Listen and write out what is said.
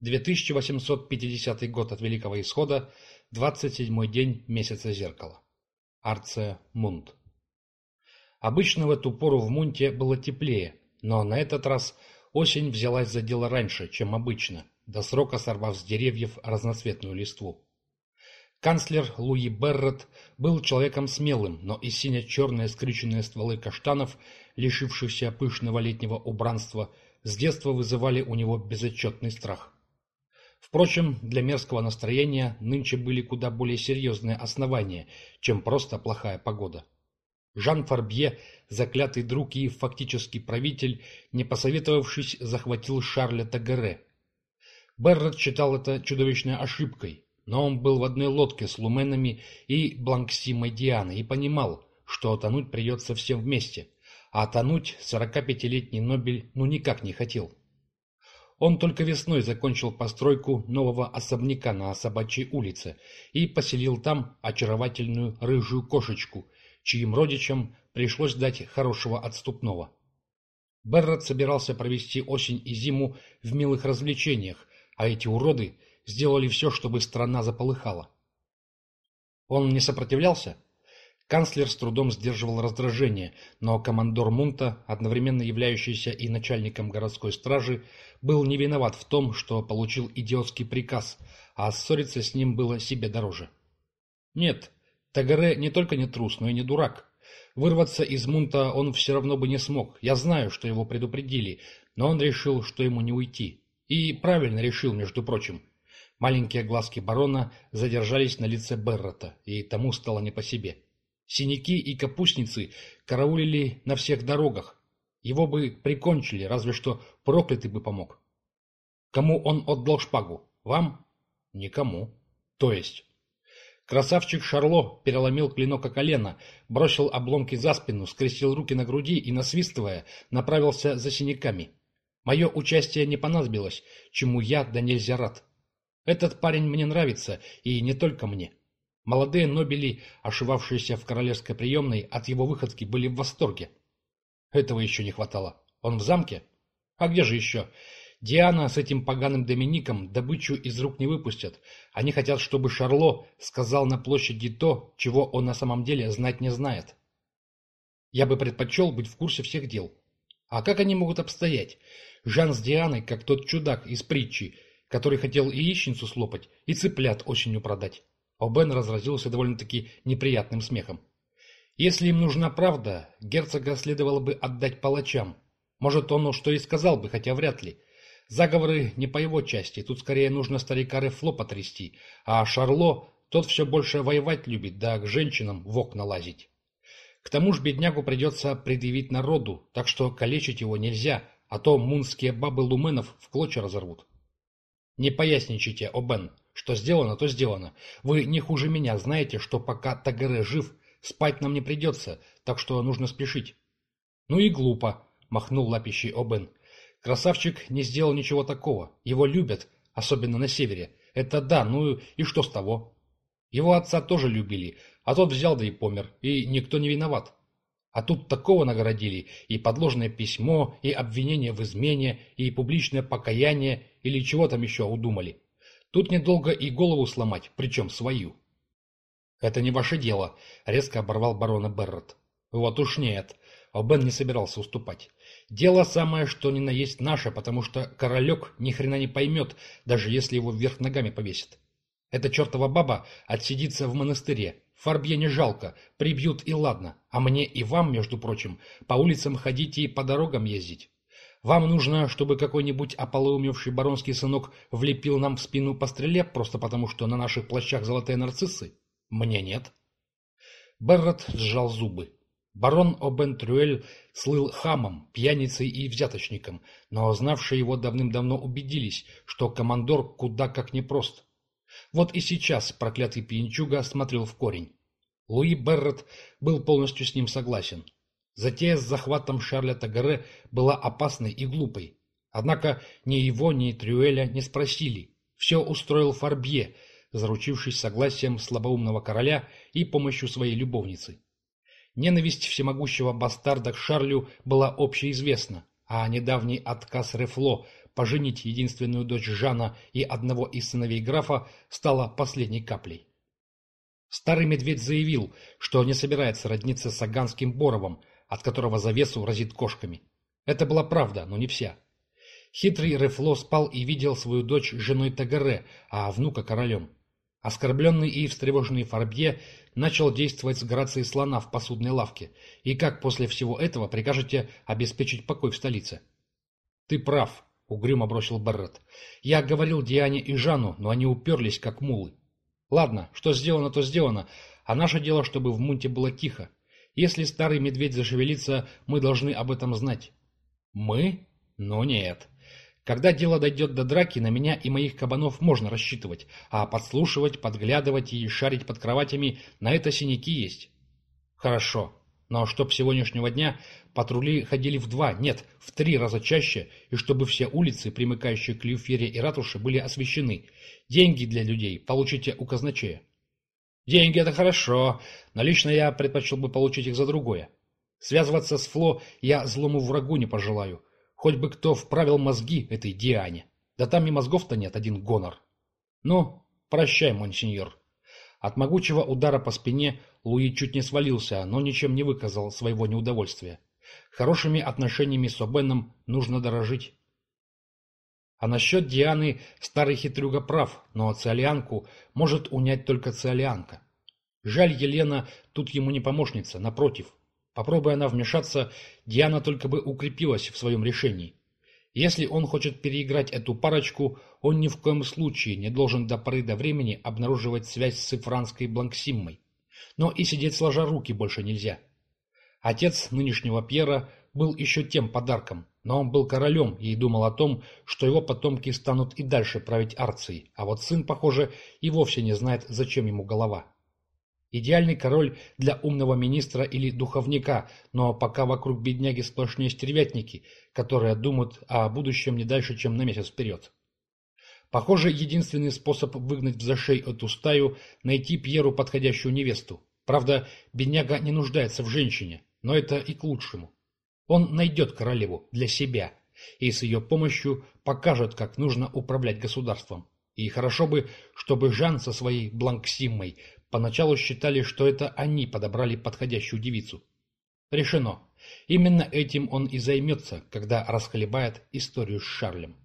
2850 год от Великого Исхода, 27-й день месяца зеркала. Арция Мунт. Обычно в эту пору в Мунте было теплее, но на этот раз осень взялась за дело раньше, чем обычно, до срока сорвав с деревьев разноцветную листву. Канцлер Луи Беррет был человеком смелым, но и сине-черные скрюченные стволы каштанов, лишившихся пышного летнего убранства, с детства вызывали у него безотчетный страх. Впрочем, для мерзкого настроения нынче были куда более серьезные основания, чем просто плохая погода. Жан Фарбье, заклятый друг и фактически правитель, не посоветовавшись, захватил Шарля Тагере. Беррет считал это чудовищной ошибкой, но он был в одной лодке с Луменами и Бланксимой Дианой и понимал, что тонуть придется всем вместе, а тонуть 45-летний Нобель ну никак не хотел. Он только весной закончил постройку нового особняка на Собачьей улице и поселил там очаровательную рыжую кошечку, чьим родичам пришлось дать хорошего отступного. Беррот собирался провести осень и зиму в милых развлечениях, а эти уроды сделали все, чтобы страна заполыхала. Он не сопротивлялся? Канцлер с трудом сдерживал раздражение, но командор Мунта, одновременно являющийся и начальником городской стражи, был не виноват в том, что получил идиотский приказ, а ссориться с ним было себе дороже. Нет, Тагаре не только не трус, но и не дурак. Вырваться из Мунта он все равно бы не смог. Я знаю, что его предупредили, но он решил, что ему не уйти. И правильно решил, между прочим. Маленькие глазки барона задержались на лице Беррота, и тому стало не по себе. Синяки и капустницы караулили на всех дорогах. Его бы прикончили, разве что проклятый бы помог. Кому он отдал шпагу? Вам? Никому. То есть? Красавчик Шарло переломил клинок о колено, бросил обломки за спину, скрестил руки на груди и, насвистывая, направился за синяками. Мое участие не понадобилось, чему я да нельзя рад. Этот парень мне нравится, и не только мне. Молодые нобели, ошивавшиеся в королевской приемной, от его выходки были в восторге. Этого еще не хватало. Он в замке? А где же еще? Диана с этим поганым Домиником добычу из рук не выпустят. Они хотят, чтобы Шарло сказал на площади то, чего он на самом деле знать не знает. Я бы предпочел быть в курсе всех дел. А как они могут обстоять? Жан с Дианой, как тот чудак из притчи, который хотел яичницу слопать, и цыплят осенью продать. Обен разразился довольно-таки неприятным смехом. Если им нужна правда, герцога следовало бы отдать палачам. Может, он что и сказал бы, хотя вряд ли. Заговоры не по его части, тут скорее нужно старика Рефло потрясти, а Шарло, тот все больше воевать любит, да к женщинам в окна лазить. К тому же беднягу придется предъявить народу, так что калечить его нельзя, а то мунские бабы Луменов в клочья разорвут. Не поясничайте, Обен. Что сделано, то сделано. Вы не хуже меня знаете, что пока Тагаре жив, спать нам не придется, так что нужно спешить. Ну и глупо, махнул лапищий Обен. Красавчик не сделал ничего такого. Его любят, особенно на севере. Это да, ну и что с того? Его отца тоже любили, а тот взял да и помер, и никто не виноват. А тут такого наградили, и подложное письмо, и обвинение в измене, и публичное покаяние, или чего там еще удумали. Тут недолго и голову сломать, причем свою. «Это не ваше дело», — резко оборвал барона Беррет. «Вот уж нет». А Бен не собирался уступать. «Дело самое, что ни на есть наше, потому что королек ни хрена не поймет, даже если его вверх ногами повесит. Эта чертова баба отсидится в монастыре. Фарбье не жалко, прибьют и ладно. А мне и вам, между прочим, по улицам ходить и по дорогам ездить. Вам нужно, чтобы какой-нибудь ополоумевший баронский сынок влепил нам в спину по стреле, просто потому что на наших плащах золотые нарциссы? Мне нет. Беррот сжал зубы. Барон Обен-Трюэль слыл хамом, пьяницей и взяточником, но знавшие его давным-давно убедились, что командор куда как непрост. Вот и сейчас проклятый пьянчуга смотрел в корень. Луи Беррот был полностью с ним согласен. Затея с захватом Шарля Тагаре была опасной и глупой. Однако ни его, ни Трюэля не спросили. Все устроил Фарбье, заручившись согласием слабоумного короля и помощью своей любовницы. Ненависть всемогущего бастарда к Шарлю была общеизвестна, а недавний отказ Рефло поженить единственную дочь Жана и одного из сыновей графа, стало последней каплей. Старый медведь заявил, что не собирается родниться с Аганским Боровым, от которого завесу разит кошками. Это была правда, но не вся. Хитрый Рефло спал и видел свою дочь женой Тагаре, а внука королем. Оскорбленный и встревоженный Фарбье начал действовать с грацией слона в посудной лавке. И как после всего этого прикажете обеспечить покой в столице? «Ты прав», — угрюмо бросил Барретт. «Я говорил Диане и Жану, но они уперлись, как мулы. Ладно, что сделано, то сделано, а наше дело, чтобы в Мунте было тихо. Если старый медведь зашевелится, мы должны об этом знать». «Мы? Ну нет. Когда дело дойдет до драки, на меня и моих кабанов можно рассчитывать, а подслушивать, подглядывать и шарить под кроватями на это синяки есть». «Хорошо. Но чтоб сегодняшнего дня патрули ходили в два, нет, в три раза чаще, и чтобы все улицы, примыкающие к Люфере и ратуше, были освещены. Деньги для людей получите у казначея. Деньги — это хорошо, но лично я предпочел бы получить их за другое. Связываться с Фло я злому врагу не пожелаю. Хоть бы кто вправил мозги этой Диане. Да там и мозгов-то нет, один гонор. Ну, прощай, монсеньор. От могучего удара по спине Луи чуть не свалился, но ничем не выказал своего неудовольствия. Хорошими отношениями с Обеном нужно дорожить. А насчет Дианы старый хитрюга прав, но циолианку может унять только циолианка. Жаль, Елена тут ему не помощница, напротив. Попробуя она вмешаться, Диана только бы укрепилась в своем решении. Если он хочет переиграть эту парочку, он ни в коем случае не должен до поры до времени обнаруживать связь с цифранской Бланксиммой. Но и сидеть сложа руки больше нельзя. Отец нынешнего Пьера был еще тем подарком, но он был королем и думал о том, что его потомки станут и дальше править Арцией, а вот сын, похоже, и вовсе не знает, зачем ему голова. Идеальный король для умного министра или духовника, но пока вокруг бедняги сплошные стервятники, которые думают о будущем не дальше, чем на месяц вперед. Похоже, единственный способ выгнать в зашей эту стаю – найти Пьеру подходящую невесту. Правда, бедняга не нуждается в женщине, но это и к лучшему. Он найдет королеву для себя и с ее помощью покажет, как нужно управлять государством. И хорошо бы, чтобы Жан со своей Бланксиммой Поначалу считали, что это они подобрали подходящую девицу. Решено. Именно этим он и займется, когда расхлебает историю с Шарлем.